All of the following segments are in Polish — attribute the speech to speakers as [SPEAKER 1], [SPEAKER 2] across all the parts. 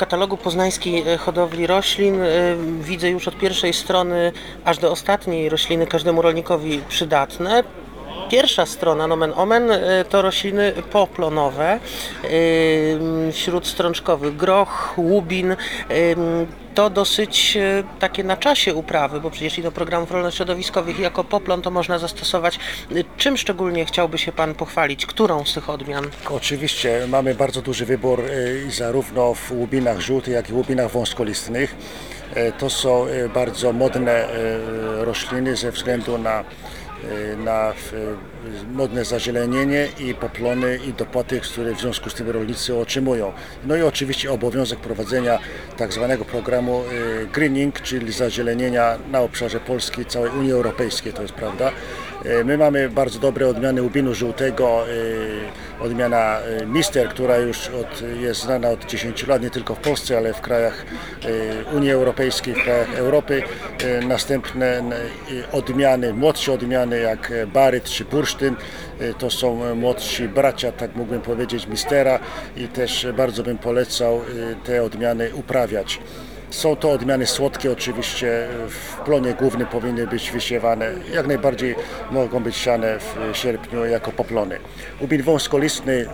[SPEAKER 1] katalogu Poznańskiej e, Hodowli Roślin e, widzę już od pierwszej strony aż do ostatniej rośliny każdemu rolnikowi przydatne. Pierwsza strona, nomen omen, e, to rośliny poplonowe, wśród strączkowych groch, łubin. e, To dosyć takie na czasie uprawy, bo przecież i do programów rolno-środowiskowych jako poplon to można zastosować. Czym szczególnie chciałby się Pan pochwalić? Którą z tych odmian?
[SPEAKER 2] Oczywiście mamy bardzo duży wybór y, zarówno w łubinach żółtych, jak i łubinach wąskolistnych. To są bardzo modne rośliny ze względu na, na w- modne zazielenienie i poplony i dopłaty, które w związku z tym rolnicy otrzymują. No i oczywiście obowiązek prowadzenia tak zwanego programu e, greening, czyli zazielenienia na obszarze Polski, całej Unii Europejskiej, to jest prawda. E, My mamy bardzo dobre odmiany łubinu żółtego, e, odmiana e, Mister, która już od, jest znana od 10 lat, nie tylko w Polsce, ale w krajach Unii Europejskiej, w krajach Europy. Następne odmiany, młodsze odmiany jak Baryt czy Bursztyn, to są młodsi bracia, tak mógłbym powiedzieć, Mistera i też bardzo bym polecał te odmiany uprawiać. Są to odmiany słodkie, oczywiście w plonie głównym powinny być wysiewane. Jak najbardziej mogą być siane w sierpniu jako poplony. Ubin wąskolistny, y,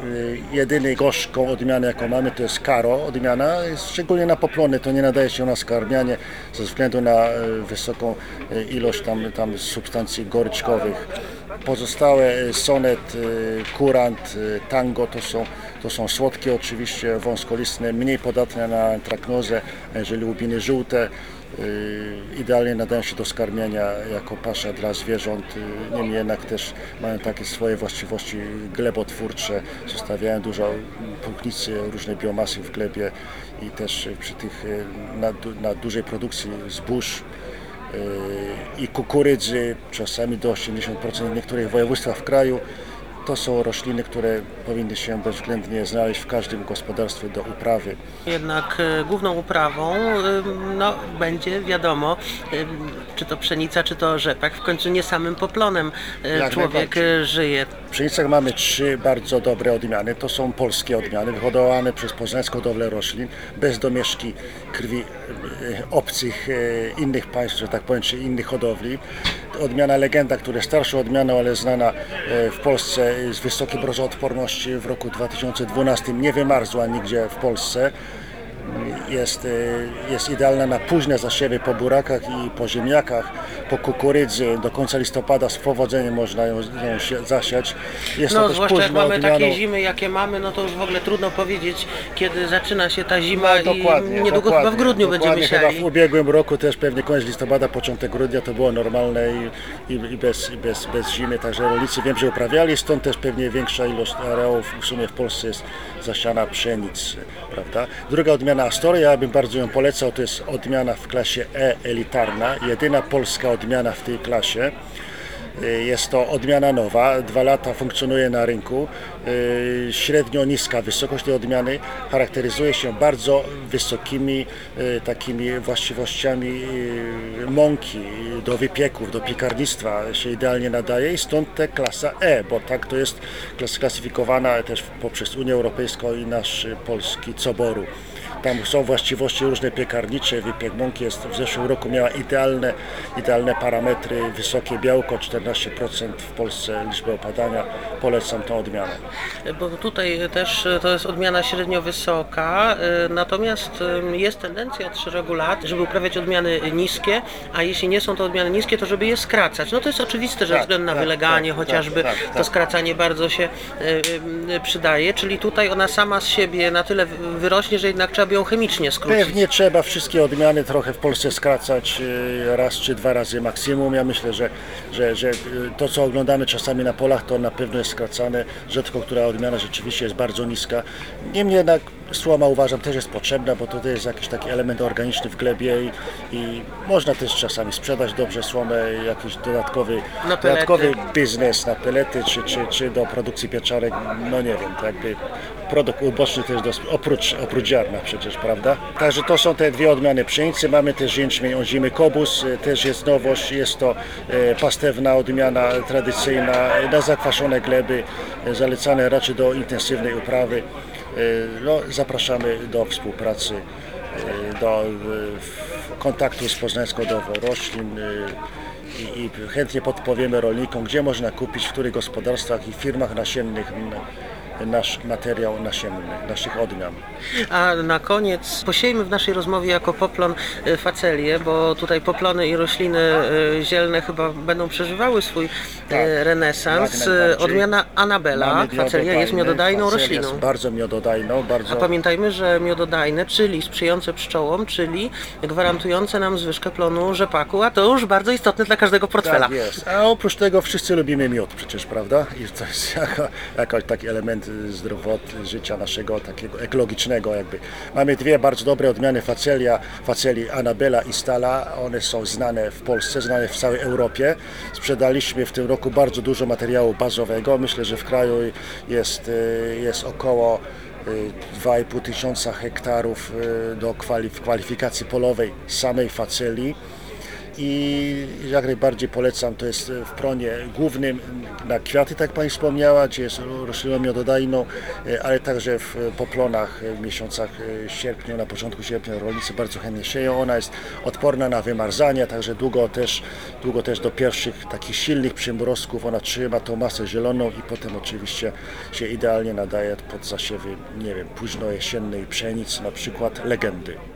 [SPEAKER 2] jedyny gorzką odmianę jaką mamy to jest karo odmiana, szczególnie na poplony to nie nadaje się na skarmianie ze względu na y, wysoką y, ilość tam, tam substancji goryczkowych. Pozostałe y, sonet, y, kurant, y, tango to są, to są słodkie oczywiście, wąskolistne, mniej podatne na antraknozę, jeżeli łubiny żółte. Idealnie nadają się do skarmiania jako pasza dla zwierząt, niemniej jednak też mają takie swoje właściwości glebotwórcze, zostawiają dużo punknicy, różnej biomasy w glebie i też przy tych na, na dużej produkcji zbóż i kukurydzy, czasami do 80% w niektórych województwach w kraju. To są rośliny, które powinny się bezwzględnie znaleźć w każdym gospodarstwie do uprawy.
[SPEAKER 1] Jednak e, główną uprawą ym, no, będzie wiadomo, ym, czy to pszenica, czy to rzepak. W końcu nie samym poplonem e,
[SPEAKER 2] Jak
[SPEAKER 1] człowiek e, żyje.
[SPEAKER 2] W pszenicach mamy trzy bardzo dobre odmiany. To są polskie odmiany, wyhodowane przez Poznańską Hodowlę Roślin, bez domieszki krwi e, obcych e, innych państw, że tak powiem, czy innych hodowli. Odmiana Legenda, która jest starszą odmianą, ale znana e, w Polsce z wysokiej mrozoodporności w roku 2012 nie wymarzła nigdzie w Polsce. Jest, e, jest idealna na późne zasiewy po burakach i po ziemniakach, po kukurydzy. Do końca listopada z powodzeniem można ją, ją się zasiać. Jest to
[SPEAKER 1] No,
[SPEAKER 2] też
[SPEAKER 1] zwłaszcza jak mamy takie zimy, jakie mamy, no to już w ogóle trudno powiedzieć, kiedy zaczyna się ta zima
[SPEAKER 2] No,
[SPEAKER 1] i niedługo chyba w grudniu
[SPEAKER 2] dokładnie,
[SPEAKER 1] będziemy
[SPEAKER 2] chyba
[SPEAKER 1] siali.
[SPEAKER 2] w ubiegłym roku też pewnie koniec listopada, początek grudnia to było normalne i, i, i, bez, i bez, bez zimy, także rolnicy wiem, że uprawiali, stąd też pewnie większa ilość areałów w sumie w Polsce jest zasiana pszenic, prawda? Druga odmiana Astoria, ja bym bardzo ją polecał, to jest odmiana w klasie E elitarna, jedyna polska odmiana w tej klasie. Y, Jest to odmiana nowa, dwa lata funkcjonuje na rynku. Y, Średnio niska wysokość tej odmiany charakteryzuje się bardzo wysokimi y, takimi właściwościami mąki do wypieków, do piekarnictwa się idealnie nadaje i stąd te klasa E, bo tak to jest klas- klasyfikowana też poprzez Unię Europejską i nasz polski coboru. Tam są właściwości różne piekarnicze. Wypiek mąki jest w zeszłym roku miała idealne, idealne parametry, wysokie białko, 14% w Polsce liczby opadania. Polecam tą odmianę.
[SPEAKER 1] Bo tutaj też e, to jest odmiana średnio wysoka, e, natomiast jest tendencja od szeregu lat, żeby uprawiać odmiany niskie, a jeśli nie są to odmiany niskie, to żeby je skracać. No to jest oczywiste, że
[SPEAKER 2] Tak,
[SPEAKER 1] ze względu na
[SPEAKER 2] tak,
[SPEAKER 1] wyleganie
[SPEAKER 2] tak,
[SPEAKER 1] chociażby
[SPEAKER 2] tak, tak,
[SPEAKER 1] to
[SPEAKER 2] tak.
[SPEAKER 1] skracanie bardzo się e, przydaje, czyli tutaj ona sama z siebie na tyle wy- wyrośnie, że jednak trzeba ją chemicznie skrócić.
[SPEAKER 2] Pewnie trzeba wszystkie odmiany trochę w Polsce skracać y, raz czy dwa razy maksimum. Ja myślę, że, że, że y, to co oglądamy czasami na polach to na pewno jest skracane. Rzadko która odmiana rzeczywiście jest bardzo niska. Niemniej jednak słoma uważam też jest potrzebna, bo to jest jakiś taki element organiczny w glebie i, i można też czasami sprzedać dobrze słomę, jakiś dodatkowy, dodatkowy biznes na pelety czy, czy, czy do produkcji pieczarek. No nie wiem, to jakby produkt uboczny też dos- oprócz, oprócz ziarna przecież, prawda? Także to są te dwie odmiany pszenicy. Mamy też jęczmień ozimy kobus, e, też jest nowość, jest to e, pastewna odmiana tradycyjna na zakwaszone gleby, e, zalecane raczej do intensywnej uprawy. No, zapraszamy do współpracy, e, do e, kontaktu z Poznańską Dową Roślin e, i, i chętnie podpowiemy rolnikom, gdzie można kupić, w których gospodarstwach i firmach nasiennych nasz materiał nasienny, naszych odmian.
[SPEAKER 1] A na koniec posiejmy w naszej rozmowie jako poplon e, facelię, bo tutaj poplony i rośliny e, zielne chyba będą przeżywały swój e,
[SPEAKER 2] Tak,
[SPEAKER 1] renesans. Odmiana Anabela, facelia jest miododajną rośliną.
[SPEAKER 2] Jest bardzo miododajną, bardzo...
[SPEAKER 1] A pamiętajmy, że miododajne, czyli sprzyjające pszczołom, czyli gwarantujące nam zwyżkę plonu rzepaku, a to już bardzo istotne dla każdego portfela.
[SPEAKER 2] Tak jest. A oprócz tego wszyscy lubimy miód przecież, prawda? I to jest jako, jako taki element zdrowotny życia naszego, takiego ekologicznego jakby. Mamy dwie bardzo dobre odmiany facelia, faceli Anabela i Stala. One są znane w Polsce, znane w całej Europie. Sprzedaliśmy w tym roku bardzo dużo materiału bazowego. Myślę, że w kraju jest, y, jest około y, 2,5 tysiąca hektarów y, do kwalifikacji polowej samej faceli i jak najbardziej polecam, to jest w pronie głównym na kwiaty, tak jak Pani wspomniała, gdzie jest rośliną miododajną, e, ale także w poplonach w miesiącach e, sierpniu, na początku sierpnia rolnicy bardzo chętnie sieją. Ona jest odporna na wymarzanie, także długo też, długo też do pierwszych takich silnych przymrozków ona trzyma tą masę zieloną i potem oczywiście się idealnie nadaje pod zasiewy, nie wiem, późno jesiennej pszenicy, na przykład legendy.